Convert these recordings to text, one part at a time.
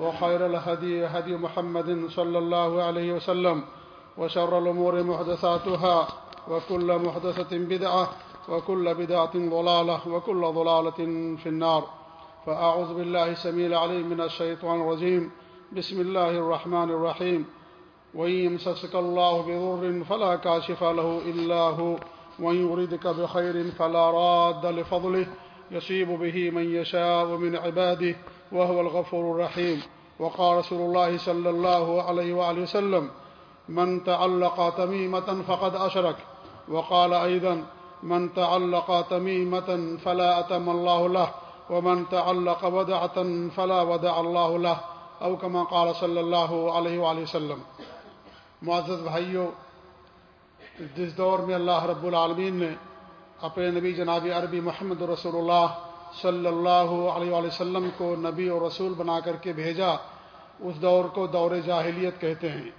وخير الهدي هدي محمد صلى الله عليه وسلم وشر الأمور محدثاتها وكل محدثة بدعة وكل بدعة ضلالة وكل ضلالة في النار فأعوذ بالله سميع العليم من الشيطان الرجيم بسم الله الرحمن الرحيم وإن يمسسك الله بضر فلا كاشف له إلا هو وإن يردك بخير فلا راد لفضله يصيب به من يشاء من عباده وهو الغفور الرحيم وقال رسول الله صلى الله عليه وآله وسلم، من تعلق تميمة فقد أشرك. وقال أيضا، من تعلق تميمة فلا أتم الله له، ومن تعلق ودعة فلا ودع الله له. أو كما قال صلى الله عليه وآله وسلم. معزز بھائیو جس دور میں اللہ رب العالمین نے اپنے نبی جناب عربی محمد رسول اللہ صلی اللہ علیہ وآلہ وسلم کو نبی اور رسول بنا کر کے بھیجا، اس دور کو دور جاہلیت کہتے ہیں۔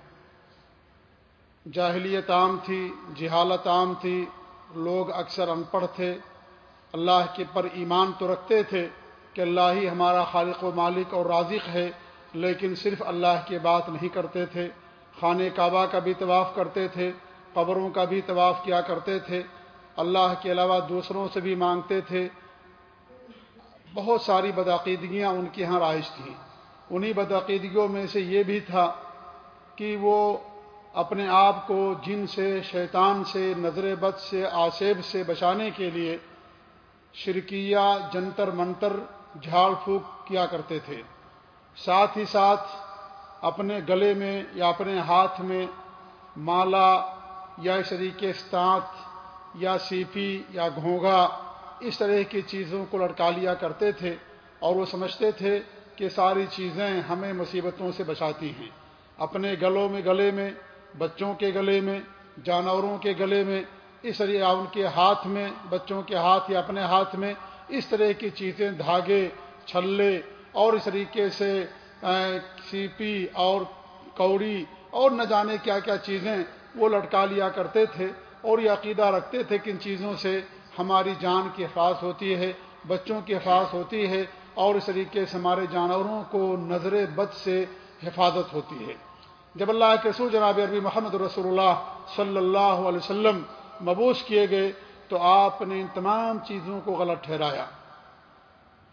جاہلیت عام تھی، جہالت عام تھی، لوگ اکثر ان پڑھ تھے۔ اللہ کے پر ایمان تو رکھتے تھے کہ اللہ ہی ہمارا خالق و مالک اور رازق ہے، لیکن صرف اللہ کی بات نہیں کرتے تھے۔ خانہ کعبہ کا بھی طواف کرتے تھے، قبروں کا بھی طواف کیا کرتے تھے۔ اللہ کے علاوہ دوسروں سے بھی مانگتے تھے۔ بہت ساری بدعقیدگیاں ان کے یہاں رائج تھیں۔ انہی بدعقیدگیوں میں سے یہ بھی تھا کہ وہ اپنے آپ کو جن سے، شیطان سے، نظر بد سے، آصیب سے بچانے کے لیے شرکیہ، جنتر منتر، جھاڑ پھونک کیا کرتے تھے۔ ساتھ ہی ساتھ اپنے گلے میں یا اپنے ہاتھ میں مالا یا اس طریقے سانت یا سیپی یا گھونگا اس طرح کی چیزوں کو لڑکا لیا کرتے تھے اور وہ سمجھتے تھے کہ ساری چیزیں ہمیں مصیبتوں سے بچاتی ہیں۔ اپنے گلوں میں گلے میں، بچوں کے گلے میں، جانوروں کے گلے میں، اس طرح ان کے ہاتھ میں، بچوں کے ہاتھ یا اپنے ہاتھ میں اس طرح کی چیزیں دھاگے، چھلے اور اس طریقے سے سیپی اور کوڑی اور نہ جانے کیا کیا چیزیں وہ لٹکا لیا کرتے تھے اور یہ عقیدہ رکھتے تھے کہ ان چیزوں سے ہماری جان کی حفاظ ہوتی ہے، بچوں کی حفاظ ہوتی ہے، اور اس طریقے سے ہمارے جانوروں کو نظر بد سے حفاظت ہوتی ہے۔ جب اللہ کے سور جناب عربی محمد رسول اللہ صلی اللہ علیہ وسلم مبوس کیے گئے، تو آپ نے ان تمام چیزوں کو غلط ٹھہرایا۔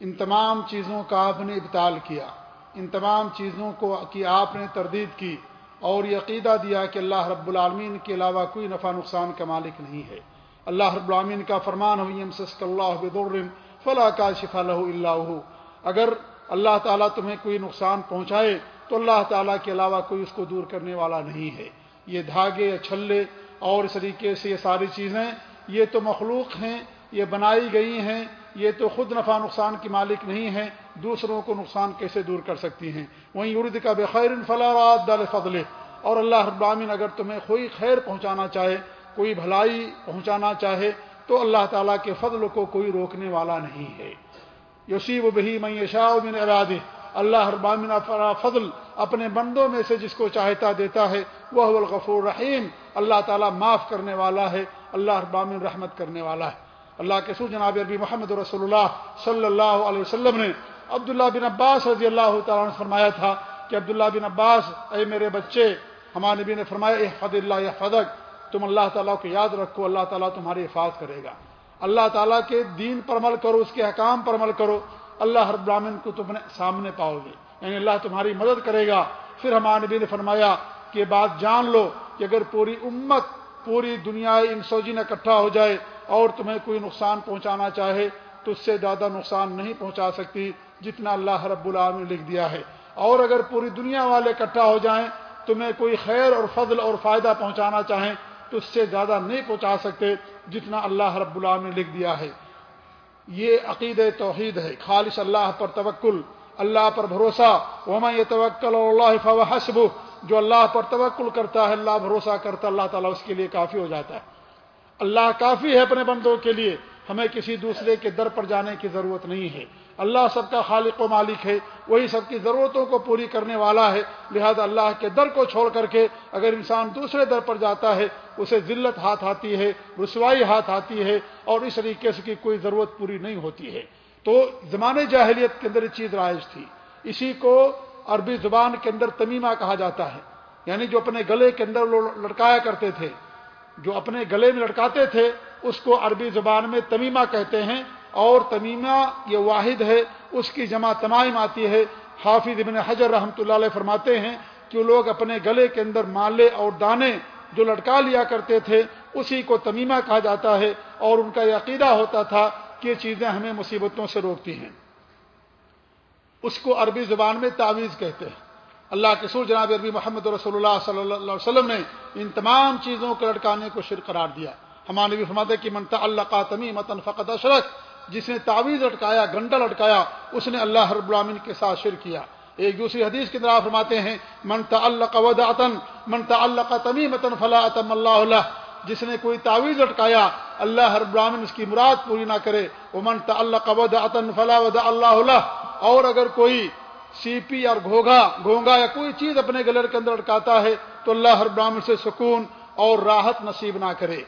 ان تمام چیزوں کا آپ نے ابتال کیا۔ ان تمام چیزوں کو کی آپ نے تردید کی، اور یہ عقیدہ دیا کہ اللہ رب العالمین کے علاوہ کوئی نفع نقصان کا مالک نہیں ہے۔ اللہ رب العالمین کا فرمان ہوئی اللہ بدر فلاں کا شفا لہ اللہ اگر اللہ تعالیٰ تمہیں کوئی نقصان پہنچائے تو اللہ تعالیٰ کے علاوہ کوئی اس کو دور کرنے والا نہیں ہے۔ یہ دھاگے چھلے اور اس طریقے سے یہ ساری چیزیں، یہ تو مخلوق ہیں، یہ بنائی گئی ہیں، یہ تو خود نفع نقصان کی مالک نہیں ہے دوسروں کو نقصان کیسے دور کر سکتی ہیں؟ وہیں ارد کا بخیر فلاں فضل اور اللہ ابامین اگر تمہیں کوئی خیر پہنچانا چاہے کوئی بھلائی پہنچانا چاہے تو اللہ تعالیٰ کے فضل کو کوئی روکنے والا نہیں ہے۔ یوسیب بہی میں من ارادے اللہ ابامین فضل اپنے بندوں میں سے جس کو چاہتا دیتا ہے، وہ الغفور رحیم اللہ تعالیٰ معاف کرنے والا ہے، اللہ ابامن رحمت کرنے والا ہے۔ اللہ کے سور جناب عربی محمد رسول اللہ صلی اللہ علیہ وسلم نے عبداللہ بن عباس رضی اللہ تعالیٰ نے فرمایا تھا کہ عبداللہ بن عباس، اے میرے بچے، ہمارے نبی نے فرمایا، احفظ اللہ فدق تم اللہ تعالیٰ کو یاد رکھو، اللہ تعالیٰ تمہاری حفاظ کرے گا۔ اللہ تعالیٰ کے دین پر عمل کرو، اس کے حکام پر عمل کرو۔ اللہ ہر براہن کو تم سامنے پاؤ گے۔ یعنی اللہ تمہاری مدد کرے گا۔ پھر ہمارے نبی نے فرمایا کہ بات جان لو کہ اگر پوری امت، پوری دنیا ان سوجین اکٹھا ہو جائے اور تمہیں کوئی نقصان پہنچانا چاہے تو اس سے زیادہ نقصان نہیں پہنچا سکتی جتنا اللہ رب العالمین نے لکھ دیا ہے۔ اور اگر پوری دنیا والے اکٹھا ہو جائیں، تمہیں کوئی خیر اور فضل اور فائدہ پہنچانا چاہیں تو اس سے زیادہ نہیں پہنچا سکتے جتنا اللہ رب اللہ نے لکھ دیا ہے۔ یہ عقید توحید ہے۔ خالص اللہ پر توکل، اللہ پر بھروسہ۔ وما یہ توکل اللہ فو حسب جو اللہ پر توکل کرتا ہے، اللہ بھروسہ کرتا اللہ تعالیٰ اس کے لیے کافی ہو جاتا ہے۔ اللہ کافی ہے اپنے بندوں کے لیے۔ ہمیں کسی دوسرے کے در پر جانے کی ضرورت نہیں ہے۔ اللہ سب کا خالق و مالک ہے، وہی سب کی ضرورتوں کو پوری کرنے والا ہے۔ لہذا اللہ کے در کو چھوڑ کر کے اگر انسان دوسرے در پر جاتا ہے، اسے ذلت ہاتھ آتی ہے، رسوائی ہاتھ آتی ہے اور اس طریقے سے کی کوئی ضرورت پوری نہیں ہوتی ہے۔ تو زمانے جاہلیت کے اندر یہ چیز رائج تھی۔ اسی کو عربی زبان کے اندر تمیمہ کہا جاتا ہے۔ یعنی جو اپنے گلے کے اندر لڑکایا کرتے تھے، جو اپنے گلے میں لٹکاتے تھے اس کو عربی زبان میں تمیمہ کہتے ہیں اور تمیمہ یہ واحد ہے، اس کی جمع تمائم آتی ہے۔ حافظ ابن حجر رحمۃ اللہ علیہ فرماتے ہیں کہ لوگ اپنے گلے کے اندر مالے اور دانے جو لٹکا لیا کرتے تھے، اسی کو تمیمہ کہا جاتا ہے اور ان کا یہ عقیدہ ہوتا تھا کہ یہ چیزیں ہمیں مصیبتوں سے روکتی ہیں۔ اس کو عربی زبان میں تعویذ کہتے ہیں۔ اللہ کے سور جناب عربی محمد رسول اللہ صلی اللہ علیہ وسلم نے ان تمام چیزوں کو لٹکانے کو شرک قرار دیا۔ ہمارے بھی فرماتے کہ منتا اللہ کا تمی متن فقط اشرک، جس نے تعویذ لٹکایا گنڈا لٹکایا اس نے اللہ رب العالمین کے ساتھ شرک کیا۔ ایک دوسری حدیث کے اندر فرماتے ہیں منتا اللہ کا وداطن منتا اللہ کا تمی متن اللہ اللہ جس نے کوئی تعویذ لٹکایا اللہ رب العالمین اس کی مراد پوری نہ کرے۔ وہ منتا اللہ کا وداطن فلاں ودا اللہ اللہ اور اگر کوئی سیپی اور گھوگا گھونگا یا کوئی چیز اپنے گلر کے اندر لٹکاتا ہے، تو اللہ ہر براہمن سے سکون اور راحت نصیب نہ کرے۔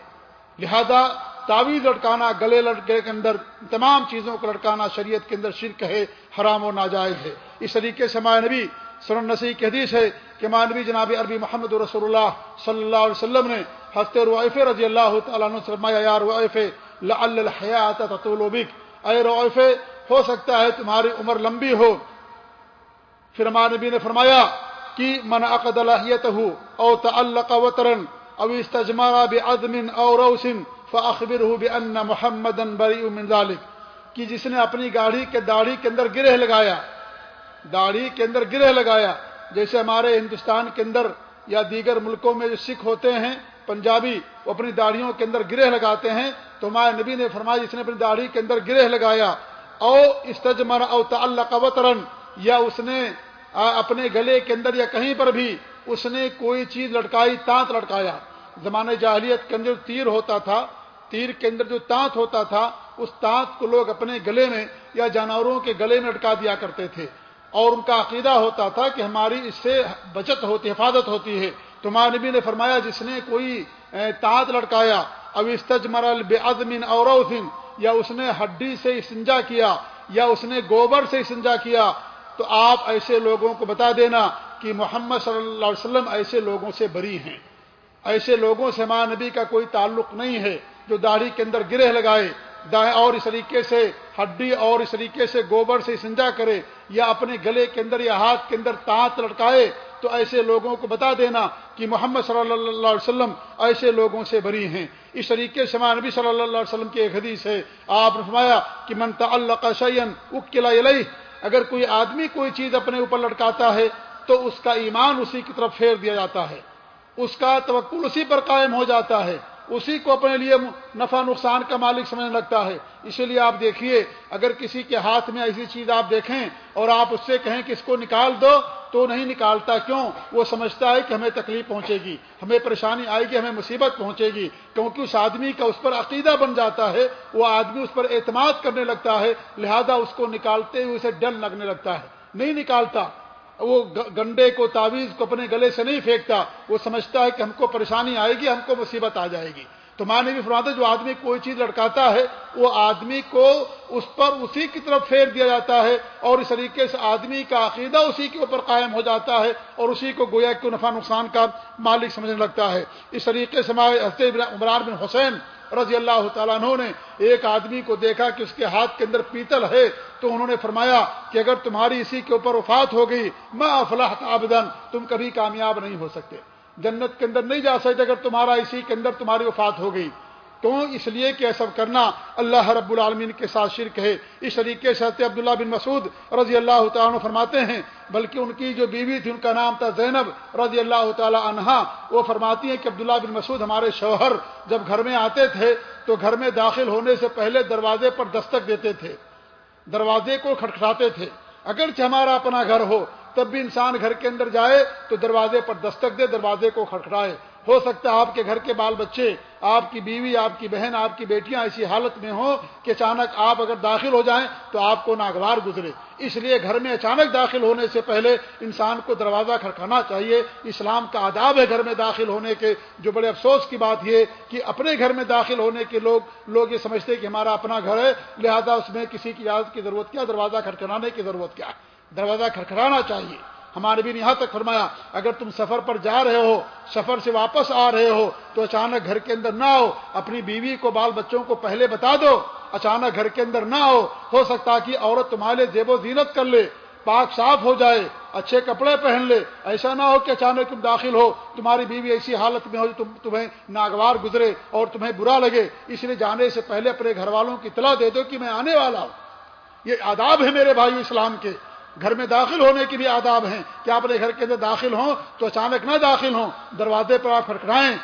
لہذا تعویذ لٹکانا، گلے لڑکے کے اندر تمام چیزوں کو لٹکانا شریعت کے اندر شرک ہے، حرام و ناجائز ہے۔ اس طریقے سے ماں نبی سرن نسی کی حدیث ہے کہ ماں نبی جناب عربی محمد رسول اللہ صلی اللہ علیہ وسلم نے ہفتے روف رضی اللہ تعالیٰ فرمایا یار وائف الحیات اے روف ہو سکتا ہے تمہاری عمر لمبی ہو۔ پھر ہمارے نبی نے فرمایا کہ من عقد الحیت ہو او تعلق وطرن او استجمارا بعدم او روسن فاخبر ہو بان محمد بری من ذلك. کہ جس نے اپنی گاڑی کے داڑھی کے اندر گرہ لگایا، داڑھی کے اندر گرہ لگایا، جیسے ہمارے ہندوستان کے اندر یا دیگر ملکوں میں جو سکھ ہوتے ہیں، پنجابی وہ اپنی داڑھیوں کے اندر گرہ لگاتے ہیں، تو ہمارے نبی نے فرمایا جس نے اپنی داڑھی کے اندر گرہ لگایا، او استجمر او تعلق وطرن یا اس نے اپنے گلے کے اندر یا کہیں پر بھی اس نے کوئی چیز لٹکائی، تانت لٹکایا۔ زمانے جاہلیت کے اندر تیر ہوتا تھا، تیر کے اندر جو تانت ہوتا تھا، اس تانت کو لوگ اپنے گلے میں یا جانوروں کے گلے میں لٹکا دیا کرتے تھے۔ اور ان کا عقیدہ ہوتا تھا کہ ہماری اس سے بچت ہوتی، حفاظت ہوتی ہے۔ تو ماں نبی نے فرمایا، جس نے کوئی تانت لٹکایا اب استج مرل بے اور یا اس نے ہڈی سے استنجا کیا، یا اس نے گوبر سے استنجا کیا، تو آپ ایسے لوگوں کو بتا دینا کہ محمد صلی اللہ علیہ وسلم ایسے لوگوں سے بری ہیں۔ ایسے لوگوں سے ماں نبی کا کوئی تعلق نہیں ہے جو داڑھی کے اندر گرہ لگائے، دائیں اور اس طریقے سے، ہڈی اور اس طریقے سے گوبر سے سنجا کرے یا اپنے گلے کے اندر یا ہاتھ کے اندر تانت لٹکائے، تو ایسے لوگوں کو بتا دینا کہ محمد صلی اللہ علیہ وسلم ایسے لوگوں سے بری ہیں۔ اس طریقے سے ماں نبی صلی اللہ علیہ وسلم کی ایک حدیث ہے۔ آپ نے فرمایا کہ منتا اللہ شعین اکلا اگر کوئی آدمی کوئی چیز اپنے اوپر لٹکاتا ہے، تو اس کا ایمان اسی کی طرف پھیر دیا جاتا ہے۔ اس کا توقل اسی پر قائم ہو جاتا ہے۔ اسی کو اپنے لیے نفع نقصان کا مالک سمجھنے لگتا ہے۔ اسی لیے آپ دیکھیے، اگر کسی کے ہاتھ میں ایسی چیز آپ دیکھیں اور آپ اس سے کہیں کہ اس کو نکال دو، تو نہیں نکالتا۔ کیوں؟ وہ سمجھتا ہے کہ ہمیں تکلیف پہنچے گی، ہمیں پریشانی آئے گی، ہمیں مصیبت پہنچے گی۔ کیونکہ اس آدمی کا اس پر عقیدہ بن جاتا ہے، وہ آدمی اس پر اعتماد کرنے لگتا ہے، لہذا اس کو نکالتے ہوئے اسے ڈر لگنے لگتا ہے۔ نہیں نکالتا۔ وہ گنڈے کو تعویذ کو اپنے گلے سے نہیں پھینکتا، وہ سمجھتا ہے کہ ہم کو پریشانی آئے گی، ہم کو مصیبت آ جائے گی۔ تو ماں نے بھی فرماتا جو آدمی کوئی چیز لٹکاتا ہے، وہ آدمی کو اس پر اسی کی طرف پھیر دیا جاتا ہے اور اس طریقے سے آدمی کا عقیدہ اسی کے اوپر قائم ہو جاتا ہے اور اسی کو گویا کو نفع نقصان کا مالک سمجھنے لگتا ہے۔ اس طریقے سے عمران بن حسین رضی اللہ تعالیٰ عنہ نے ایک آدمی کو دیکھا کہ اس کے ہاتھ کے اندر پیتل ہے تو انہوں نے فرمایا کہ اگر تمہاری اسی کے اوپر وفات ہو گئی میں افلاح آبدن تم کبھی کامیاب نہیں ہو سکتے۔ جنت کے اندر نہیں جا سکتے اگر تمہارا اسی کے اندر تمہاری وفات ہو گئی۔ کیوں اس لیے کہ سب کرنا اللہ رب العالمین کے ساتھ شرک ہے۔ اس طریقے سے عبداللہ بن مسعود رضی اللہ تعالیٰ فرماتے ہیں، بلکہ ان کی جو بیوی تھی، ان کا نام تھا زینب رضی اللہ تعالیٰ عنہا، وہ فرماتی ہیں کہ عبداللہ بن مسعود ہمارے شوہر جب گھر میں آتے تھے تو گھر میں داخل ہونے سے پہلے دروازے پر دستک دیتے تھے، دروازے کو کھٹکھٹاتے تھے۔ اگرچہ ہمارا اپنا گھر ہو، تب بھی انسان گھر کے اندر جائے تو دروازے پر دستک دے، دروازے کو کھٹکھٹائے۔ ہو سکتا ہے آپ کے گھر کے بال بچے، آپ کی بیوی، آپ کی بہن، آپ کی بیٹیاں ایسی حالت میں ہوں کہ اچانک آپ اگر داخل ہو جائیں تو آپ کو ناگوار گزرے۔ اس لیے گھر میں اچانک داخل ہونے سے پہلے انسان کو دروازہ کھڑکانا چاہیے۔ اسلام کا آداب ہے گھر میں داخل ہونے کے۔ جو بڑے افسوس کی بات یہ کہ اپنے گھر میں داخل ہونے کے لوگ لوگ یہ سمجھتے کہ ہمارا اپنا گھر ہے، لہذا اس میں کسی کی اجازت کی ضرورت کیا؟ دروازہ کھڑکھڑانے کی ضرورت کیا؟ دروازہ کھڑکھڑانا چاہیے۔ ہمارے بھی یہاں تک فرمایا، اگر تم سفر پر جا رہے ہو، سفر سے واپس آ رہے ہو، تو اچانک گھر کے اندر نہ ہو اپنی بیوی کو، بال بچوں کو پہلے بتا دو، اچانک گھر کے اندر نہ ہو ہو سکتا کہ عورت تمہارے زیب و زینت کر لے، پاک صاف ہو جائے، اچھے کپڑے پہن لے، ایسا نہ ہو کہ اچانک تم داخل ہو، تمہاری بیوی ایسی حالت میں ہو تم تمہیں ناگوار گزرے اور تمہیں برا لگے، اس لیے جانے سے پہلے اپنے گھر والوں کی اطلاع دے دو کہ میں آنے والا ہوں۔ یہ آداب ہے میرے بھائی اسلام کے۔ گھر میں داخل ہونے کے بھی آداب ہیں کہ آپ اپنے گھر کے اندر داخل ہوں تو اچانک نہ داخل ہوں، دروازے پر آپ کھڑکڑائیں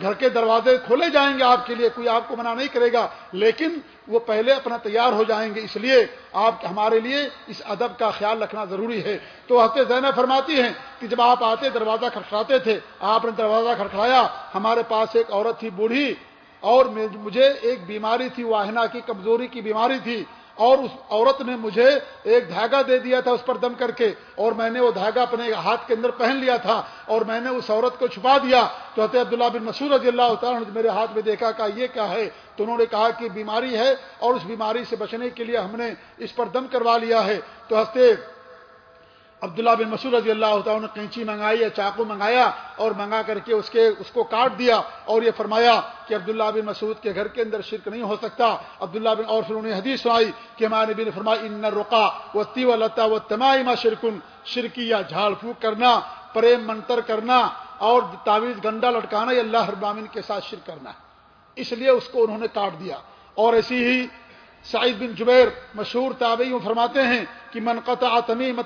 گھر کے دروازے کھولے جائیں گے آپ کے لیے، کوئی آپ کو منع نہیں کرے گا، لیکن وہ پہلے اپنا تیار ہو جائیں گے۔ اس لیے آپ ہمارے لیے اس ادب کا خیال رکھنا ضروری ہے۔ تو ہفتے زین فرماتی ہیں کہ جب آپ آتے، دروازہ کھڑکھڑاتے تھے، آپ نے دروازہ کھڑکھڑایا ہمارے پاس ایک عورت تھی، بوڑھی، اور مجھے ایک بیماری تھی واہنا کی، کمزوری کی بیماری تھی۔ اور اس عورت نے مجھے ایک دھاگا دے دیا تھا اس پر دم کر کے، اور میں نے وہ دھاگا اپنے ہاتھ کے اندر پہن لیا تھا، اور میں نے اس عورت کو چھپا دیا۔ تو حضرت عبداللہ بن مسعود رضی اللہ تعالیٰ نے میرے ہاتھ میں دیکھا کہ یہ کیا ہے؟ تو انہوں نے کہا کہ بیماری ہے اور اس بیماری سے بچنے کے لیے ہم نے اس پر دم کروا لیا ہے۔ تو ہنستے عبداللہ بن مسعود رضی اللہ تعالیٰ نے کینچی منگائی یا چاقو منگایا اور منگا کر کے اس کے اس کو کاٹ دیا اور یہ فرمایا کہ عبداللہ بن مسعود کے گھر کے اندر شرک نہیں ہو سکتا۔ عبداللہ بن اور پھر انہوں نے حدیث سنائی کہ ہمارے نبی نے فرمایا، ان رقا و تی و لتا و تمائما شرکن، شرکی یا جھاڑ پھونک کرنا، پریم منتر کرنا اور تعویذ گنڈا لٹکانا، یہ اللہ ابامن کے ساتھ شرک کرنا اس لیے اس کو انہوں نے کاٹ دیا۔ اور ایسی ہی سعید بن جبیر مشہور تابعی فرماتے ہیں کہ من قطع تمیم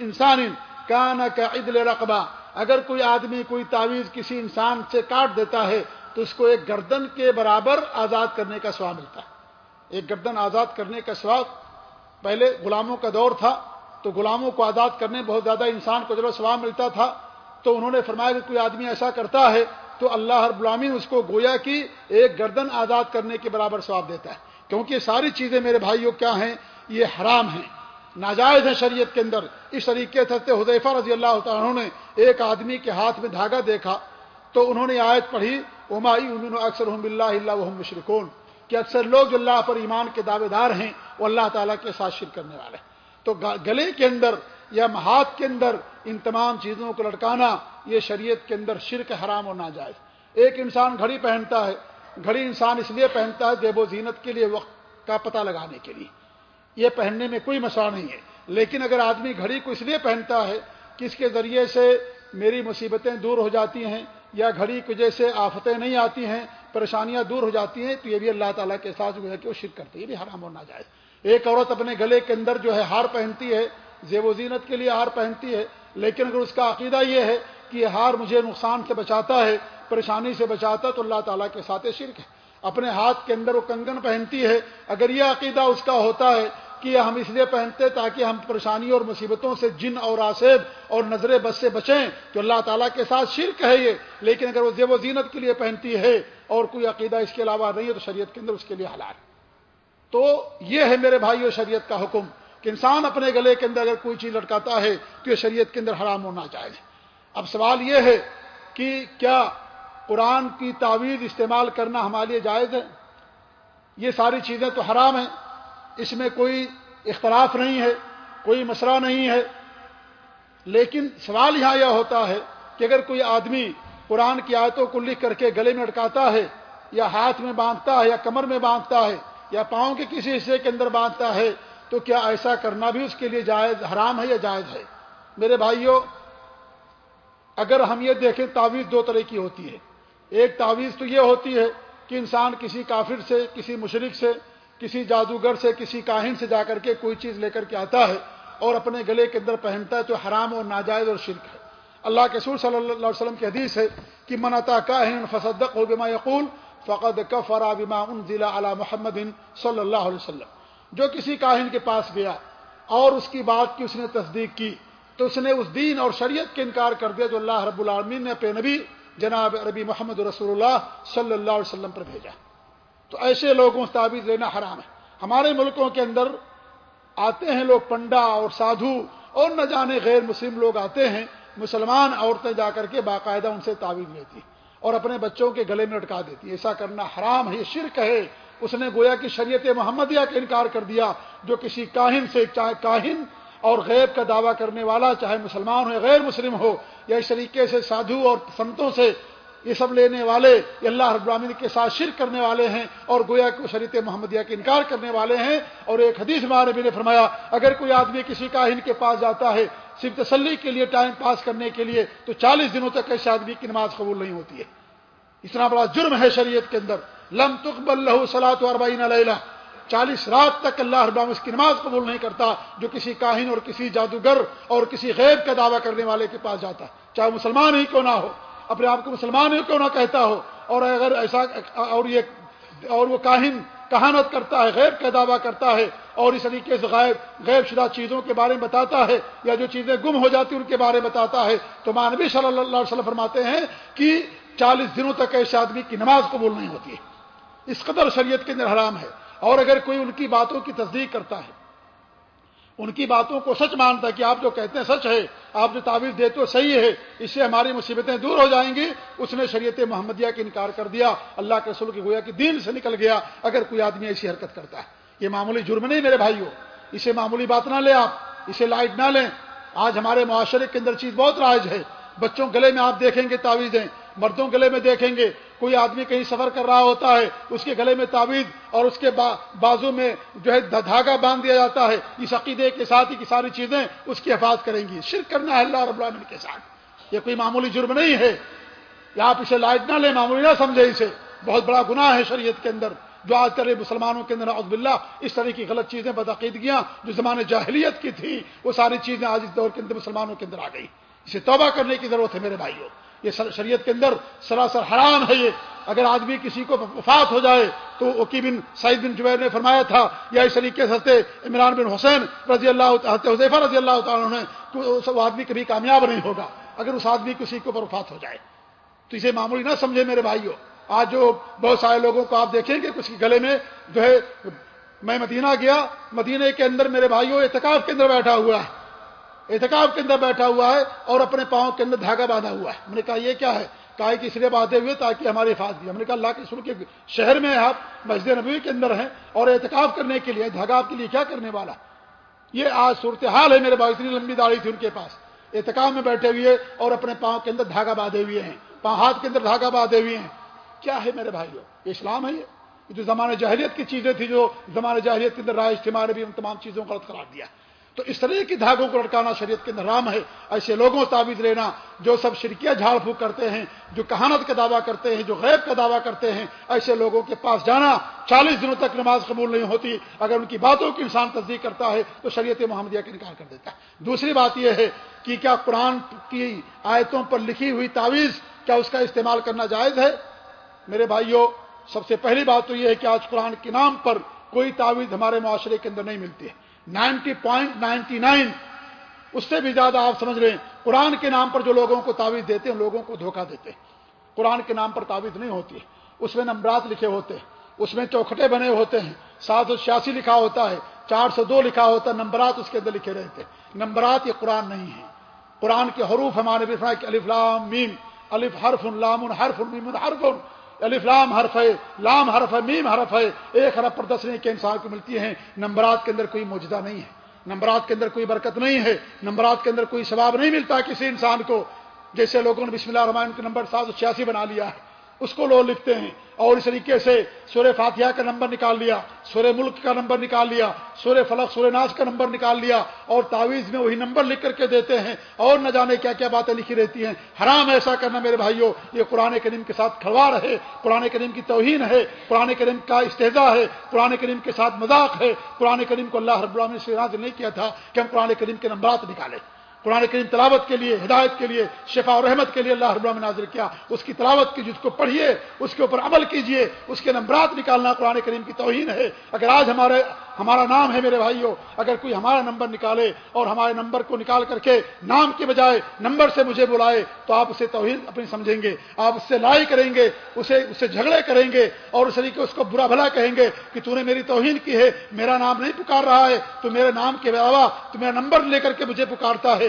انسان کان کا عدل رقبہ، اگر کوئی آدمی کوئی تعویذ کسی انسان سے کاٹ دیتا ہے تو اس کو ایک گردن کے برابر آزاد کرنے کا سواب ملتا ہے۔ ایک گردن آزاد کرنے کا سواب پہلے غلاموں کا دور تھا، تو غلاموں کو آزاد کرنے بہت زیادہ انسان کو جب سواب ملتا تھا۔ تو انہوں نے فرمایا کہ کوئی آدمی ایسا کرتا ہے تو اللہ ہر غلامی اس کو گویا کی ایک گردن آزاد کرنے کے برابر سواب دیتا ہے۔ کیونکہ یہ ساری چیزیں میرے بھائیوں کیا ہیں؟ یہ حرام ہیں۔ ناجائز ہیں شریعت کے اندر۔ اس طریقے سے حضیفہ رضی اللہ تعالیٰ نے ایک آدمی کے ہاتھ میں دھاگا دیکھا تو انہوں نے آیت پڑھی امائی امین اکثر اللہ مشرقون کہ اکثر لوگ جو اللہ پر ایمان کے دعوے دار ہیں، وہ اللہ تعالیٰ کے ساتھ شرک کرنے والے تو گلے کے اندر یا ہاتھ کے اندر ان تمام چیزوں کو لٹکانا، یہ شریعت کے اندر شرک حرام اور ناجائز۔ ایک انسان گھڑی پہنتا ہے گھڑی انسان اس لیے پہنتا ہے دیب و زینت کے لیے وقت کا پتہ لگانے کے لیے۔ یہ پہننے میں کوئی مسئلہ نہیں ہے۔ لیکن اگر آدمی گھڑی کو اس لیے پہنتا ہے کہ اس کے ذریعے سے میری مصیبتیں دور ہو جاتی ہیں یا گھڑی کو جیسے آفتیں نہیں آتی ہیں، پریشانیاں دور ہو جاتی ہیں، تو یہ بھی اللہ تعالیٰ کے ساتھ جو ہے کہ وہ شرک کرتے یہ بھی حرام ہونا جائے ایک عورت اپنے گلے کے اندر جو ہے ہار پہنتی ہے، زیب و زینت کے لیے ہار پہنتی ہے، لیکن اگر اس کا عقیدہ یہ ہے کہ یہ ہار مجھے نقصان سے بچاتا ہے پریشانی سے بچاتا تو اللہ تعالیٰ کے ساتھ شرک ہے۔ اپنے ہاتھ کے اندر وہ کنگن پہنتی ہے۔ اگر یہ عقیدہ اس کا ہوتا ہے کہ ہم اس لیے پہنتے تاکہ ہم پریشانی اور مصیبتوں سے جن اور آصب اور نظر بس سے بچیں، تو اللہ تعالیٰ کے ساتھ شرک ہے یہ۔ لیکن اگر وہ زیب و زینت کے لیے پہنتی ہے اور کوئی عقیدہ اس کے علاوہ نہیں ہے تو شریعت کے اندر اس کے لیے حلال۔ تو یہ ہے میرے بھائی اور شریعت کا حکم کہ انسان اپنے گلے کے اندر اگر کوئی چیز لٹکاتا ہے تو یہ شریعت کے اندر حرام ہونا چاہیے اب سوال یہ ہے کہ کیا قرآن کی تعویذ استعمال کرنا ہمارے لیے جائز ہے۔ یہ ساری چیزیں تو حرام ہیں۔ اس میں کوئی اختلاف نہیں ہے، کوئی مسئلہ نہیں ہے۔ لیکن سوال یہاں یہ ہوتا ہے کہ اگر کوئی آدمی قرآن کی آیتوں کو لکھ کر کے گلے میں اٹکاتا ہے، یا ہاتھ میں باندھتا ہے، یا کمر میں باندھتا ہے، یا پاؤں کے کسی حصے کے اندر باندھتا ہے، تو کیا ایسا کرنا بھی اس کے لیے جائز، حرام ہے یا جائز ہے؟ میرے بھائیوں، اگر ہم یہ دیکھیں، تعویذ دو طرح کی ہوتی ہے۔ ایک تعویذ تو یہ ہوتی ہے کہ انسان کسی کافر سے، کسی مشرق سے، کسی جادوگر سے، کسی کاہن سے جا کر کے کوئی چیز لے کر کے آتا ہے اور اپنے گلے کے اندر پہنتا ہے تو حرام اور ناجائز اور شرک ہے۔ اللہ کے سور صلی اللہ علیہ وسلم کی حدیث ہے کہ منتا کاہن فصدق ہو بما یقول فقد کفرا بما ضلع علی محمد صلی اللہ علیہ وسلم۔ جو کسی کاہن کے پاس گیا اور اس کی بات کی اس نے تصدیق کی تو اس نے اس دین اور شریعت کے انکار کر دیا جو اللہ رب العالمین نے پہ نبی جناب ربی محمد رسول اللہ صلی اللہ علیہ وسلم پر بھیجا۔ تو ایسے لوگوں سے تعویذ لینا حرام ہے۔ ہمارے ملکوں کے اندر آتے ہیں لوگ پنڈا اور سادھو اور نہ جانے غیر مسلم لوگ آتے ہیں۔ مسلمان عورتیں جا کر کے باقاعدہ ان سے تعویذ لیتی اور اپنے بچوں کے گلے میں لٹکا دیتی۔ ایسا کرنا حرام ہے، یہ شرک ہے۔ اس نے گویا کہ شریعت محمدیہ کا انکار کر دیا، جو کسی کاہن سے چاہے کاہن اور غیب کا دعویٰ کرنے والا چاہے مسلمان ہو یا غیر مسلم ہو یا اس طریقے سے سادھو اور سنتوں سے یہ سب لینے والے، یہ اللہ رب العالمین کے ساتھ شرک کرنے والے ہیں اور گویا کو شریعت محمدیہ کا انکار کرنے والے ہیں۔ اور ایک حدیث ہمارے بھی نے فرمایا، اگر کوئی آدمی کسی کاہن کے پاس جاتا ہے صرف تسلی کے لیے ٹائم پاس کرنے کے لیے، تو چالیس دنوں تک ایسے آدمی کی نماز قبول نہیں ہوتی ہے۔ اتنا بڑا جرم ہے شریعت کے اندر۔ لم تقبل لہو سلاۃ اربعین لیلہ۔ چالیس رات تک اللہ ابام اس کی نماز قبول نہیں کرتا، جو کسی کاہن اور کسی جادوگر اور کسی غیب کا دعویٰ کرنے والے کے پاس جاتا چاہے مسلمان ہی کیوں نہ ہو، اپنے آپ کو مسلمان ہی کیوں نہ کہتا ہو، اور اگر ایسا اور یہ اور وہ کاہن کہانت کرتا ہے، غیب کا دعویٰ کرتا ہے، اور اس طریقے سے غائب، غیب شدہ چیزوں کے بارے میں بتاتا ہے، یا جو چیزیں گم ہو جاتی ان کے بارے میں بتاتا ہے، تو مانوی صلی اللہ علیہ وسلم فرماتے ہیں کہ چالیس دنوں تک ایسے آدمی کی نماز قبول نہیں ہوتی۔ ہے اس قدر شریعت کے اندر حرام ہے۔ اور اگر کوئی ان کی باتوں کی تصدیق کرتا ہے، ان کی باتوں کو سچ مانتا ہے کہ آپ جو کہتے ہیں سچ ہے، آپ جو تعویذ دیتے ہو صحیح ہے، اس سے ہماری مصیبتیں دور ہو جائیں گی۔ اس نے شریعت محمدیہ کا انکار کر دیا، اللہ کے رسول کی گویا کہ دین سے نکل گیا۔ اگر کوئی آدمی ایسی حرکت کرتا ہے، یہ معمولی جرم نہیں میرے بھائی ہو اسے معمولی بات نہ لیں آپ، اسے لائٹ نہ لیں۔ آج ہمارے معاشرے کے اندر چیز بہت رائج ہے۔ بچوں گلے میں آپ دیکھیں گے تعویذیں، مردوں گلے میں دیکھیں گے۔ کوئی آدمی کہیں سفر کر رہا ہوتا ہے، اس کے گلے میں تعویذ اور اس کے بازو میں جو ہے دھاگا باندھ دیا جاتا ہے، اس عقیدے کے ساتھ ہی کی ساری چیزیں اس کی حفاظت کریں گی۔ شرک کرنا ہے اللہ رب العالمین کے ساتھ۔ یہ کوئی معمولی جرم نہیں ہے۔ یا آپ اسے لائٹ نہ لیں، معمولی نہ سمجھے اسے۔ بہت بڑا گناہ ہے شریعت کے اندر۔ جو آج کل مسلمانوں کے اندر عزب اللہ اس طرح کی غلط چیزیں، بدعقیدگیاں جو زمانے جاہلیت کی تھی وہ ساری چیزیں آج اس دور کے اندر مسلمانوں کے اندر آ گئی اسے توبہ کرنے کی ضرورت ہے میرے بھائیوں۔ یہ شریعت کے اندر سراسر حرام ہے یہ۔ اگر آدمی کسی کو وفات ہو جائے تو وکی بن سعید بن جبیر نے فرمایا تھا، یا اس طریقے سے عمران بن حسین رضی اللہ حضیفہ رضی اللہ تعالیٰ نے وہ آدمی کبھی کامیاب نہیں ہوگا۔ اگر اس آدمی کسی کو وفات ہو جائے۔ تو اسے معمولی نہ سمجھے میرے بھائیوں آج جو بہت سارے لوگوں کو آپ دیکھیں گے کسی گلے میں جو ہے، میں مدینہ گیا، مدینہ کے اندر میرے بھائیوں اعتکاف کے اندر بیٹھا ہوا۔ ہے احتکاب کے اندر بیٹھا ہوا ہے اور اپنے پاؤں کے اندر دھاگا باندھا ہوا ہے۔ ہم نے کہا یہ کیا ہے؟ کہا کہ اس لیے باندھے ہوئے تاکہ ہماری حفاظت بھی ہم نے کہا اللہ کے سر کے شہر میں آپ مسجد نبوی کے اندر ہیں اور احتکاب کرنے کے لیے، دھاگا آپ کے لیے کیا کرنے والا؟ یہ آج صورتحال ہے میرے بھائی، اتنی لمبی داڑھی تھی ان کے پاس۔ احتکاب میں بیٹھے ہوئے اور اپنے پاؤں کے اندر دھاگا باندھے ہوئے ہیں۔ پاؤں ہاتھ کے اندر دھاگا باندھے ہوئے ہیں۔ کیا ہے میرے بھائی یہ اسلام ہے یہ۔ جو زمانہ جاہلیت کی چیزیں تھیں، جو زمانہ جاہلیت کے اندر رائج تھی، ہمارے بھی ان تمام چیزوں کو غلط قرار دیا۔ تو اس طرح کی دھاگوں کو لٹکانا شریعت کے نرام ہے۔ ایسے لوگوں سے تعویذ لینا جو سب شرکیہ جھاڑ پھونک کرتے ہیں، جو کہانت کا دعویٰ کرتے ہیں، جو غیب کا دعویٰ کرتے ہیں، ایسے لوگوں کے پاس جانا چالیس دنوں تک نماز قبول نہیں ہوتی۔ اگر ان کی باتوں کی انسان تصدیق کرتا ہے تو شریعت محمدیہ کا انکار کر دیتا ہے۔ دوسری بات یہ ہے کہ کیا قرآن کی آیتوں پر لکھی ہوئی تعویذ کیا اس کا استعمال کرنا جائز ہے؟ میرے بھائیوں، سب سے پہلی بات تو یہ ہے کہ آج قرآن کے نام پر کوئی تعویذ ہمارے معاشرے کے اندر نہیں ملتی ہے۔ Ninety point ninety nine. اس سے بھی زیادہ آپ سمجھ رہے ہیں قرآن کے نام پر جو لوگوں کو تعویذ دیتے ہیں لوگوں کو دھوکہ دیتے ہیں۔ قرآن کے نام پر تعویذ نہیں ہوتی۔ اس میں نمبرات لکھے ہوتے ہیں، اس میں چوکھٹے بنے ہوتے ہیں۔ سات سو چھیاسی لکھا ہوتا ہے، چار سو دو لکھا ہوتا ہے، نمبرات اس کے اندر لکھے رہتے ہیں۔ نمبرات یہ قرآن نہیں ہے قرآن کے حروف ہمارے الف لام میم، الف حرف لام، حرف میم، حرف الف لام حرف ہے، لام حرف ہے، میم حرف ہے، ایک حرف پر دس نہیں کے انسان کو ملتی ہے نمبرات کے اندر کوئی موجودہ نہیں ہے، نمبرات کے اندر کوئی برکت نہیں ہے، نمبرات کے اندر کوئی ثواب نہیں ملتا کسی انسان کو، جیسے لوگوں نے بسم اللہ الرحمن کے نمبر سات سو چھیاسی بنا لیا ہے۔ اس کو لوگ لکھتے ہیں۔ اور اس طریقے سے سورہ فاتحہ کا نمبر نکال لیا، سورہ ملک کا نمبر نکال لیا، سورہ فلق، سورہ ناز کا نمبر نکال لیا اور تعویذ میں وہی نمبر لکھ کر کے دیتے ہیں۔ اور نہ جانے کیا کیا باتیں لکھی رہتی ہیں۔ حرام ایسا کرنا میرے بھائیوں یہ قرآن کریم کے ساتھ کھلواڑ ہے قرآن کریم کی توہین ہے، قرآن کریم کا استحدہ ہے، قرآن کریم کے ساتھ مذاق ہے۔ قرآن کریم کو اللہ رب العالمین سے نہیں کیا تھا کہ ہم قرآن کریم کے نمبرات نکالیں۔ قرآن کریم تلاوت کے لیے، ہدایت کے لیے شفا اور رحمت کے لیے اللہ رب نے نازر کیا۔ اس کی تلاوت کی جس کو پڑھیے، اس کے اوپر عمل کیجیے اس کے نمبرات نکالنا قرآن کریم کی توہین ہے۔ اگر آج ہمارے، ہمارا نام ہے میرے بھائیوں، اگر کوئی ہمارا نمبر نکالے اور ہمارے نمبر کو نکال کر کے نام کے بجائے نمبر سے مجھے بلائے، تو آپ اسے توہین اپنی سمجھیں گے۔ آپ اس سے لائی کریں گے، اسے، اس سے جھگڑے کریں گے اور اس طریقے اس کو برا بھلا کہیں گے کہ تو نے میری توہین کی ہے، میرا نام نہیں پکار رہا ہے، تو میرے نام کے علاوہ تو میرا نمبر لے کر کے مجھے پکارتا ہے۔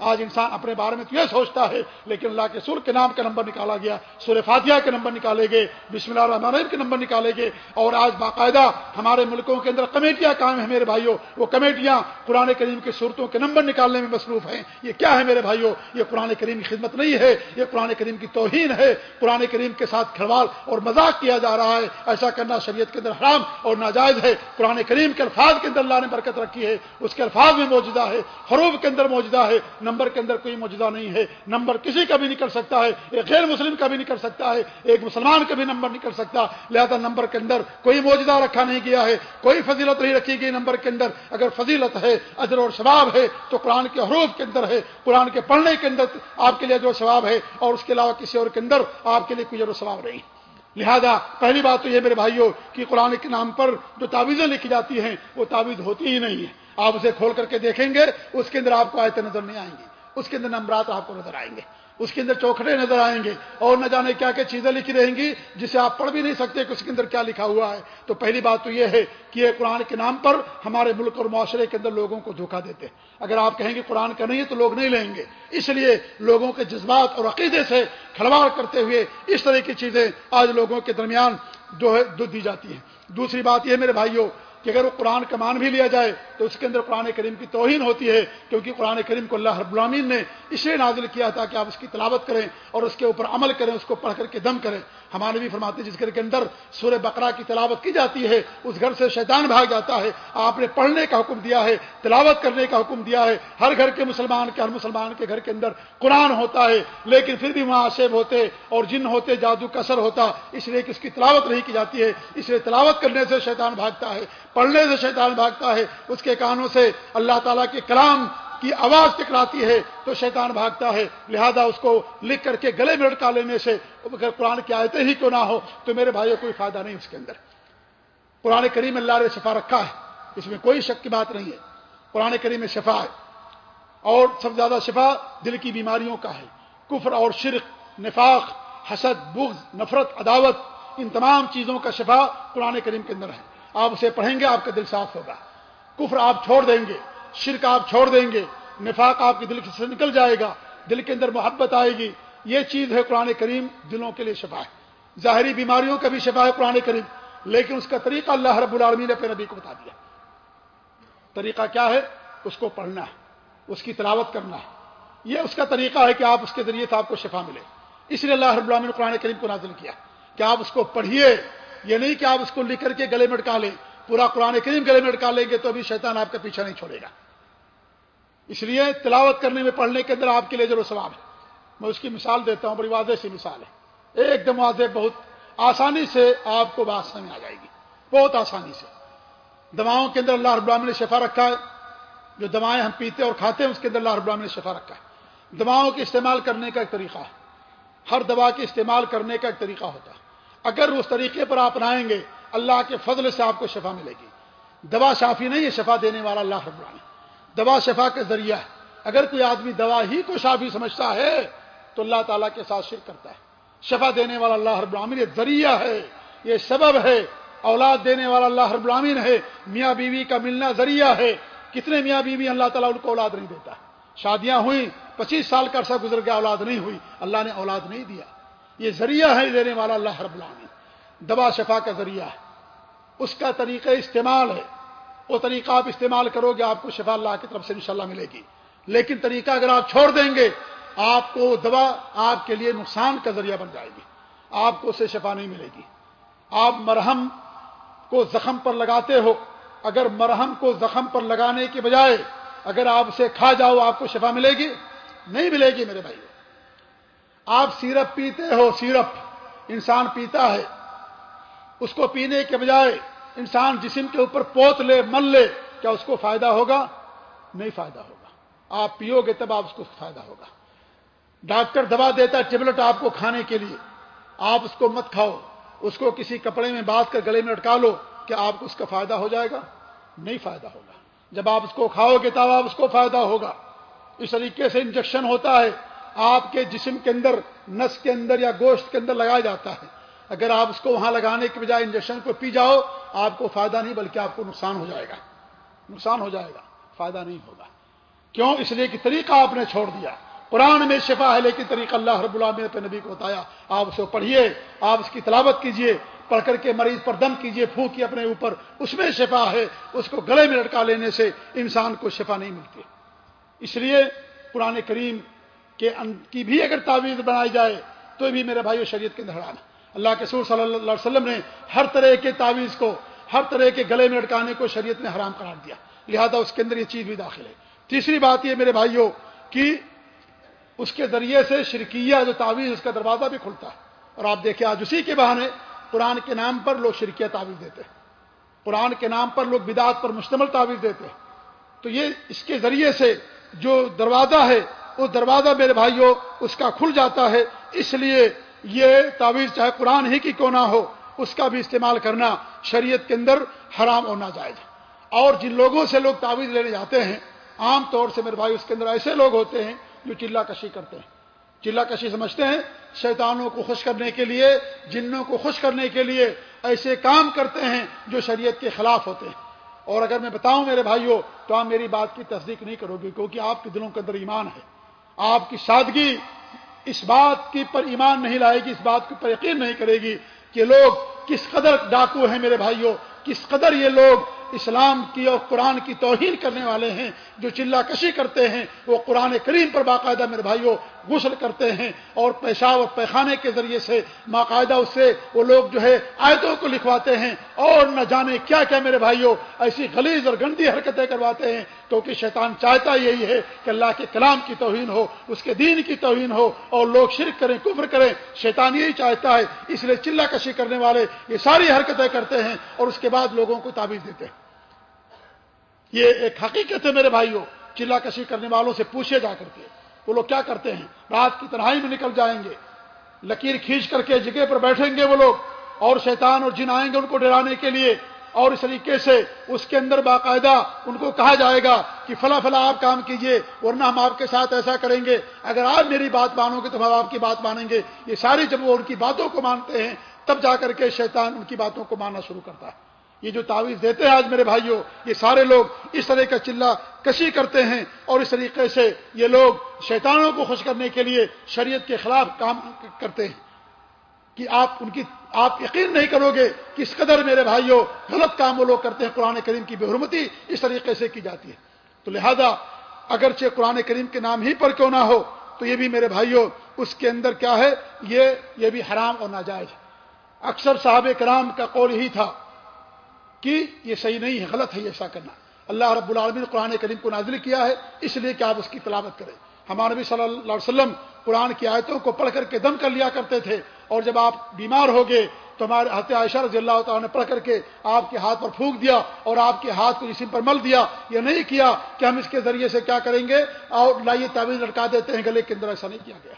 آج انسان اپنے بارے میں تو یہ سوچتا ہے، لیکن اللہ کے سر کے نام کا نمبر نکالا گیا سور فاتحہ کے نمبر نکالے گے بسم اللہ الرحمن الرحیم کے نمبر نکالے گے اور آج باقاعدہ ہمارے ملکوں کے اندر کمیٹیاں کام ہیں میرے بھائیوں وہ کمیٹیاں قرآن کریم کی صورتوں کے نمبر نکالنے میں مصروف ہیں۔ یہ کیا ہے میرے بھائیوں یہ قرآن کریم کی خدمت نہیں ہے، یہ قرآن کریم کی توہین ہے۔ قرآن کریم کے ساتھ کھڑوال اور مذاق کیا جا رہا ہے۔ ایسا کرنا شریعت کے اندر حرام اور ناجائز ہے۔ قرآن کریم کے الفاظ کے اندر اللہ نے برکت رکھی ہے، اس کے الفاظ میں موجودہ ہے، حروف کے اندر موجودہ ہے۔ نمبر کے اندر کوئی موجودہ نہیں ہے، نمبر کسی کا بھی نکل سکتا ہے، ایک غیر مسلم کا بھی نکل سکتا ہے، ایک مسلمان کا بھی نمبر نکل سکتا، لہذا نمبر کے اندر کوئی موجودہ رکھا نہیں گیا ہے، کوئی فضیلت نہیں رکھی گئی نمبر کے اندر۔ اگر فضیلت ہے، اجر اور ثواب ہے، تو قرآن کے حروف کے اندر ہے، قرآن کے پڑھنے کے اندر آپ کے لیے جو ثواب ہے، اور اس کے علاوہ کسی اور کے اندر آپ کے لیے کوئی اجر و ثواب نہیں۔ لہذا پہلی بات تو یہ میرے بھائیوں کہ قرآن کے نام پر جو تعویذیں لکھی جاتی ہیں، وہ تعویذ ہوتی ہی نہیں ہے۔ آپ اسے کھول کر کے دیکھیں گے، اس کے اندر آپ کو آیتیں نظر نہیں آئیں گی۔ اس کے اندر نمبرات آپ کو نظر آئیں گے۔ اس کے اندر چوکھٹے نظر آئیں گے۔ اور نہ جانے کیا کیا چیزیں لکھی رہیں گی جسے آپ پڑھ بھی نہیں سکتے کہ اس کے اندر کیا لکھا ہوا ہے۔ تو پہلی بات تو یہ ہے کہ یہ قرآن کے نام پر ہمارے ملک اور معاشرے کے اندر لوگوں کو دھوکہ دیتے اگر آپ کہیں گے قرآن کا نہیں ہے تو لوگ نہیں لیں گے۔ اس لیے لوگوں کے جذبات اور عقیدے سے کھلواڑ کرتے ہوئے اس طرح کی چیزیں آج لوگوں کے درمیان جو ہے دی جاتی ہیں۔ دوسری بات یہ میرے بھائیوں کہ اگر وہ قرآن کا مان بھی لیا جائے تو اس کے اندر قرآن کریم کی توہین ہوتی ہے، کیونکہ قرآن کریم کو اللہ رب العامین نے اس لیے نازل کیا تھا کہ آپ اس کی تلاوت کریں اور اس کے اوپر عمل کریں، اس کو پڑھ کر کے دم کریں۔ ہمارے بھی فرماتے جس گھر کے اندر سورہ بقرہ کی تلاوت کی جاتی ہے، اس گھر سے شیطان بھاگ جاتا ہے۔ آپ نے پڑھنے کا حکم دیا ہے، تلاوت کرنے کا حکم دیا ہے۔ ہر گھر کے مسلمان کے، ہر مسلمان کے گھر کے اندر قرآن ہوتا ہے، لیکن پھر بھی وہاں آصب ہوتے اور جن ہوتے جادو کثر ہوتا، اس لیے کہ اس کی تلاوت نہیں کی جاتی ہے۔ اس لیے تلاوت کرنے سے شیطان بھاگتا ہے۔ پڑھنے سے شیطان بھاگتا ہے، اس کے کانوں سے اللہ تعالیٰ کے کلام کی آواز ٹکراتی ہے تو شیطان بھاگتا ہے۔ لہذا اس کو لکھ کر کے گلے میں لٹکا لینے سے اگر قرآن کی آیتیں ہی کیوں نہ ہو تو میرے بھائیوں کوئی فائدہ نہیں اس کے اندر۔ قرآن کریم اللہ نے شفا رکھا ہے، اس میں کوئی شک کی بات نہیں ہے۔ قرآن کریم میں شفا ہے۔ اور سب سے زیادہ شفا دل کی بیماریوں کا ہے۔ کفر اور شرک، نفاق، حسد، بغض، نفرت، عداوت، ان تمام چیزوں کا شفا قرآن کریم کے اندر ہے۔ آپ اسے پڑھیں گے، آپ کا دل صاف ہوگا۔ کفر آپ چھوڑ دیں گے، شرک آپ چھوڑ دیں گے، نفاق آپ کے دل سے نکل جائے گا، دل کے اندر محبت آئے گی۔ یہ چیز ہے قرآن کریم، دلوں کے لیے شفا ہے۔ ظاہری بیماریوں کا بھی شفا ہے قرآن کریم، لیکن اس کا طریقہ اللہ رب العالمین نے اپنے نبی کو بتا دیا۔ طریقہ کیا ہے؟ اس کو پڑھنا ہے، اس کی تلاوت کرنا ہے۔ یہ اس کا طریقہ ہے کہ آپ اس کے ذریعے سے آپ کو شفا ملے۔ اس لیے اللہ رب العالمین نے قرآن کریم کو نازل کیا۔ کہ آپ اس کو پڑھیے۔ یہ نہیں کہ آپ اس کو لکھ کر کے گلے میں اٹکا لیں، پورا قرآن کریم گلے میں اٹکا لیں گے تو ابھی شیطان آپ کا پیچھا نہیں چھوڑے گا۔ اس لیے تلاوت کرنے میں، پڑھنے کے اندر آپ کے لیے جو ثواب ہے۔ میں اس کی مثال دیتا ہوں، بڑی واضح سی مثال ہے۔ ایک دم واضح، بہت آسانی سے آپ کو بات سمجھ آ جائے گی۔ بہت آسانی سے۔ دواؤں کے اندر اللہ رب نے شفا رکھا ہے۔ جو دوائیں ہم پیتے اور کھاتے ہیں، اس کے اندر اللہ رب نے شفا رکھا ہے۔ دواؤں کے استعمال کرنے کا ایک طریقہ ہے۔ ہر دوا کے استعمال کرنے کا ایک طریقہ ہوتا ہے۔ اگر اس طریقے پر آپ اپنائیں گے، اللہ کے فضل سے آپ کو شفا ملے گی۔ دوا شافی نہیں ہے، شفا دینے والا اللہ رب العالمین۔ دوا شفا کے ذریعہ ہے۔ اگر کوئی آدمی دوا ہی کو شافی سمجھتا ہے، تو اللہ تعالیٰ کے ساتھ شرک کرتا ہے۔ شفا دینے والا اللہ رب العالمین، یہ ذریعہ ہے، یہ سبب ہے۔ اولاد دینے والا اللہ رب العالمین ہے۔ میاں بیوی کا ملنا ذریعہ ہے۔ کتنے میاں بیوی اللہ تعالیٰ ان کو اولاد نہیں دیتا۔ شادیاں ہوئیں، پچیس سال کا عرصہ گزر گیا، اولاد نہیں ہوئی۔ اللہ نے اولاد نہیں دیا۔ یہ ذریعہ ہے دینے والا اللہ رب العالمین۔ دوا شفا کا ذریعہ ہے۔ اس کا طریقہ استعمال ہے۔ وہ طریقہ آپ استعمال کرو گے، آپ کو شفا اللہ کی طرف سے انشاءاللہ ملے گی۔ لیکن طریقہ اگر آپ چھوڑ دیں گے، آپ کو دوا آپ کے لیے نقصان کا ذریعہ بن جائے گی۔ آپ کو اسے شفا نہیں ملے گی۔ آپ مرہم کو زخم پر لگاتے ہو۔ اگر مرہم کو زخم پر لگانے کے بجائے اگر آپ اسے کھا جاؤ، آپ کو شفا ملے گی؟ نہیں ملے گی میرے بھائی آپ سیرپ پیتے ہو، سیرپ، انسان پیتا ہے۔ اس کو پینے کے بجائے انسان جسم کے اوپر پوت لے، مل لے، کیا اس کو فائدہ ہوگا؟ نہیں فائدہ ہوگا۔ آپ پیو گے تب آپ اس کو فائدہ ہوگا۔ ڈاکٹر دوا دیتا ہے ٹیبلٹ آپ کو کھانے کے لیے۔ آپ اس کو مت کھاؤ۔ اس کو کسی کپڑے میں باندھ کر گلے میں اٹکا لو، کیا آپ کو اس کا فائدہ ہو جائے گا؟ نہیں فائدہ ہوگا۔ جب آپ اس کو کھاؤ گے تب آپ اس کو فائدہ ہوگا۔ اس طریقے سے انجیکشن ہوتا ہے۔ آپ کے جسم کے اندر، نس کے اندر یا گوشت کے اندر لگایا جاتا ہے۔ اگر آپ اس کو وہاں لگانے کے بجائے انجیکشن کو پی جاؤ، آپ کو فائدہ نہیں، بلکہ آپ کو نقصان ہو جائے گا۔ نقصان ہو جائے گا، فائدہ نہیں ہوگا۔ کیوں؟ اس لیے کہ طریقہ آپ نے چھوڑ دیا۔ قرآن میں شفا ہے، لیکن طریقہ اللہ رب اللہ نے نبی کو بتایا۔ آپ اسے پڑھیے، آپ اس کی تلاوت کیجیے پڑھ کر کے مریض پر دم کیجیے پھونکیے اپنے اوپر۔ اس میں شفا ہے، اس کو گلے میں لٹکا لینے سے انسان کو شفا نہیں ملتی۔ اس لیے قرآن کریم کے کی بھی اگر تعویذ بنائی جائے تو بھی میرے بھائی شریعت کے اندر حرام ہے اللہ کے سور صلی اللہ علیہ وسلم نے ہر طرح کے تعویذ کو، ہر طرح کے گلے میں لٹکانے کو شریعت میں حرام قرار دیا۔ لہذا اس کے اندر یہ چیز بھی داخل ہے۔ تیسری بات یہ میرے بھائیوں کہ اس کے ذریعے سے شرکیہ جو تعویذ، اس کا دروازہ بھی کھلتا ہے۔ اور آپ دیکھیں، آج اسی کے بہانے قرآن کے نام پر لوگ شرکیہ تعویذ دیتے ہیں۔ قرآن کے نام پر لوگ بدعت پر مشتمل تعویذ دیتے ہیں۔ تو یہ اس کے ذریعے سے جو دروازہ ہے وہ دروازہ میرے بھائیوں اس کا کھل جاتا ہے، اس لیے یہ تعویذ چاہے قرآن ہی کی کیوں نہ ہو، اس کا بھی استعمال کرنا شریعت کے اندر حرام ہونا جائز اور جن لوگوں سے لوگ تعویذ لینے جاتے ہیں، عام طور سے میرے بھائی اس کے اندر ایسے لوگ ہوتے ہیں جو چلا کشی کرتے ہیں۔ چلا کشی سمجھتے ہیں، شیطانوں کو خوش کرنے کے لیے، جنوں کو خوش کرنے کے لیے ایسے کام کرتے ہیں جو شریعت کے خلاف ہوتے ہیں۔ اور اگر میں بتاؤں میرے بھائیوں، تو آپ میری بات کی تصدیق نہیں کرو گے، کیونکہ آپ کے دلوں کے اندر ایمان ہے۔ آپ کی سادگی اس بات کی پر ایمان نہیں لائے گی، اس بات کے پر یقین نہیں کرے گی کہ لوگ کس قدر ڈاکو ہیں میرے بھائیوں، کس قدر یہ لوگ اسلام کی اور قرآن کی توہین کرنے والے ہیں، جو چلا کشی کرتے ہیں، وہ قرآن کریم پر باقاعدہ میرے بھائیوں غسل کرتے ہیں اور پیشاب اور پیخانے کے ذریعے سے باقاعدہ اس سے وہ لوگ جو ہے آیتوں کو لکھواتے ہیں اور نہ جانے کیا کیا میرے بھائیوں ایسی خلیز اور گندی حرکتیں کرواتے ہیں۔ کیونکہ شیطان چاہتا یہی ہے کہ اللہ کے کلام کی توہین ہو، اس کے دین کی توہین ہو اور لوگ شرک کریں، کفر کریں۔ شیطان یہی چاہتا ہے، اس لیے چلا کشی کرنے والے یہ ساری حرکتیں کرتے ہیں اور اس کے بعد لوگوں کو تعبیر دیتے ہیں۔ یہ ایک حقیقت ہے میرے بھائیوں چلا کشی کرنے والوں سے پوچھے جا کر کے۔ وہ لوگ کیا کرتے ہیں؟ رات کی تنہائی میں نکل جائیں گے۔ لکیر کھینچ کر کے جگہ پر بیٹھیں گے وہ لوگ۔ اور شیطان اور جن آئیں گے ان کو ڈرانے کے لیے۔ اور اس طریقے سے اس کے اندر باقاعدہ ان کو کہا جائے گا کہ فلاں فلاں آپ کام کیجیے، ورنہ ہم آپ کے ساتھ ایسا کریں گے۔ اگر آپ میری بات مانو گے تو ہم آپ کی بات مانیں گے۔ یہ ساری جب وہ ان کی باتوں کو مانتے ہیں، تب جا کر کے شیطان ان کی باتوں کو ماننا شروع کرتا ہے۔ یہ جو تعویذ دیتے ہیں آج میرے بھائیوں، یہ سارے لوگ اس طرح کا چلا کشی کرتے ہیں اور اس طریقے سے یہ لوگ شیطانوں کو خوش کرنے کے لیے شریعت کے خلاف کام کرتے ہیں۔ کہ آپ ان کی، آپ یقین نہیں کرو گے کہ اس قدر میرے بھائیوں غلط کام وہ لوگ کرتے ہیں، قرآن کریم کی بے حرمتی اس طریقے سے کی جاتی ہے۔ تو لہذا اگرچہ قرآن کریم کے نام ہی پر کیوں نہ ہو، تو یہ بھی میرے بھائیوں اس کے اندر کیا ہے؟ یہ یہ بھی حرام اور ناجائز ہے۔ اکثر صاحب کرام کا قول ہی تھا کہ یہ صحیح نہیں ہے، غلط ہے ایسا کرنا۔ اللہ رب العالمین قرآن کریم کو نازل کیا ہے، اس لیے کہ آپ اس کی تلاوت کریں۔ ہمارے نبی صلی اللہ علیہ وسلم قرآن کی آیتوں کو پڑھ کر کے دم کر لیا کرتے تھے، اور جب آپ بیمار ہو گئے تو ہمارے حت عائشہ رضی اللہ تعالیٰ نے پڑھ کر کے آپ کے ہاتھ پر پھونک دیا اور آپ کے ہاتھ کو جسم پر مل دیا۔ یہ نہیں کیا کہ ہم اس کے ذریعے سے کیا کریں گے، اور لائیے تعویذ لٹکا دیتے ہیں گلے کے اندر، ایسا نہیں کیا گیا۔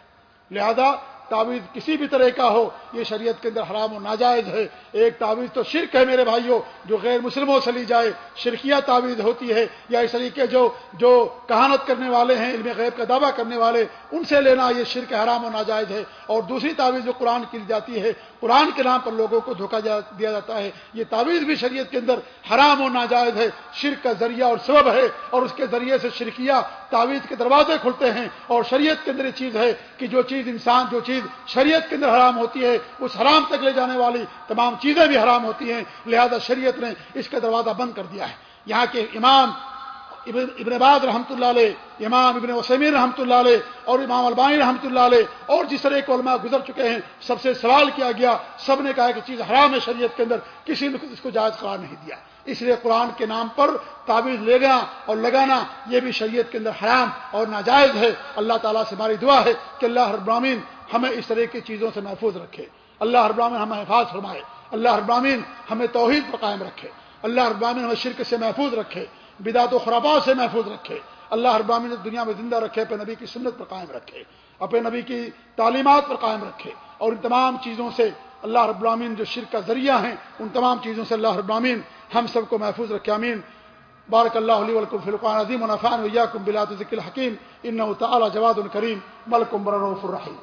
لہذا تعویذ کسی بھی طرح کا ہو، یہ شریعت کے اندر حرام و ناجائز ہے۔ ایک تعویذ تو شرک ہے میرے بھائیوں جو غیر مسلموں سے لی جائے شرکیہ تعویذ ہوتی ہے، یا اس طریقے جو جو کہانت کرنے والے ہیں، علم غیب کا دعویٰ کرنے والے، ان سے لینا یہ شرک حرام و ناجائز ہے۔ اور دوسری تعویذ جو قرآن کی جاتی ہے، قرآن کے نام پر لوگوں کو دھوکہ دیا جاتا ہے۔ یہ تعویذ بھی شریعت کے اندر حرام و ناجائز ہے، شرک کا ذریعہ اور سبب ہے، اور اس کے ذریعے سے شرکیہ تعویذ کے دروازے کھلتے ہیں اور شریعت کے اندر یہ چیز ہے کہ جو چیز انسان، جو چیز شریعت کے اندر حرام ہوتی ہے، اس حرام تک لے جانے والی تمام چیزیں بھی حرام ہوتی ہیں۔ لہذا شریعت نے اس کا دروازہ بند کر دیا ہے۔ یہاں کے امام ابن ابن رحمۃ اللہ علیہ، امام ابن وسمیر رحمۃ اللہ علیہ، اور امام البانی رحمۃ اللہ علیہ، اور جس طرح کے علماء گزر چکے ہیں، سب سے سوال کیا گیا، سب نے کہا کہ چیز حرام ہے شریعت کے اندر، کسی نے اس کو جائز قرار نہیں دیا۔ اس لیے قرآن کے نام پر تعویذ لینا اور لگانا، یہ بھی شریعت کے اندر حرام اور ناجائز ہے۔ اللہ تعالیٰ سے ہماری دعا ہے کہ اللہ ہر ہمیں اس طرح کی چیزوں سے محفوظ رکھے۔ اللہ ہر ہمیں حفاظ فرمائے۔ اللہ ہر ہمیں توحید پر قائم رکھے۔ اللہ ہر ہمیں شرک سے محفوظ رکھے۔ بدعت و خرابات سے محفوظ رکھے۔ اللہ ہر برامین دنیا میں زندہ رکھے، اپنے نبی کی سنت پر قائم رکھے، اپنے نبی کی تعلیمات پر قائم رکھے۔ اور ان تمام چیزوں سے اللہ رب العامین جو شرک کا ذریعہ ہیں، ان تمام چیزوں سے اللہ رب ہم سب کو محفوظ رکھے امین بارک اللہ علیہ ولکم فلقان عظیم ونفان ویاکم بلاد ذکر الحکیم ان تعالی جواد الکریم ملکم برروف الرحیم